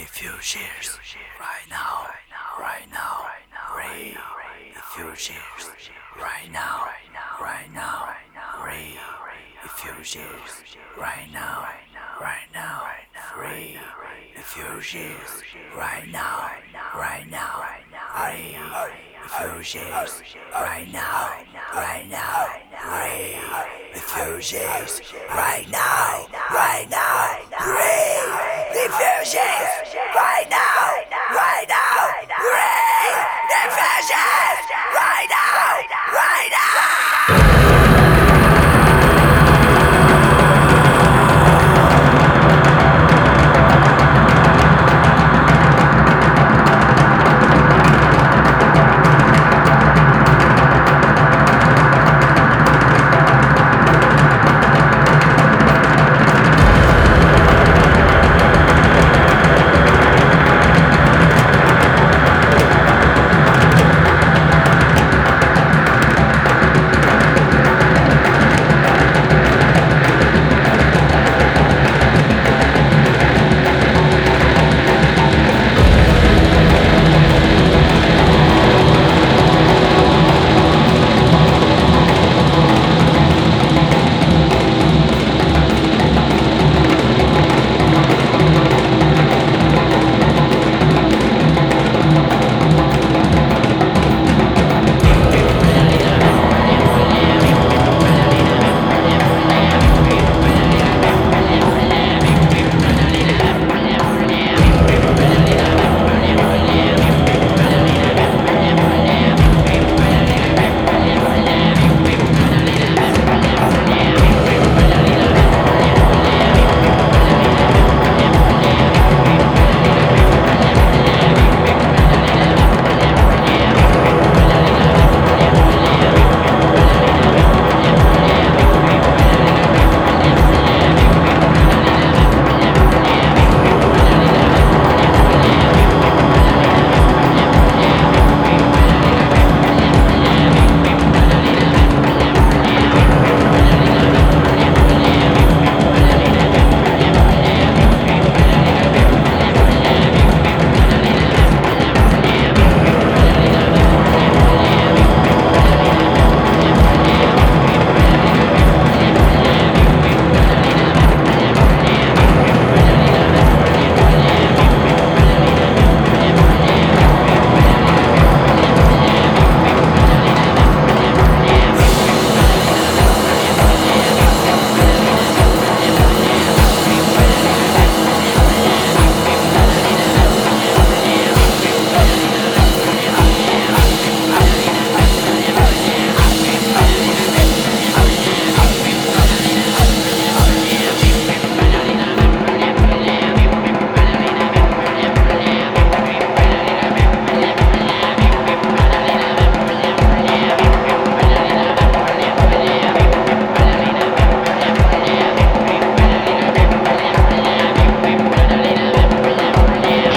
refugees right now, right now, re refugees right now, right now, re refugees right now, right now, re refugees right now, right now, re refugees right now, right now, re refugees right now, right now, re refugees right now.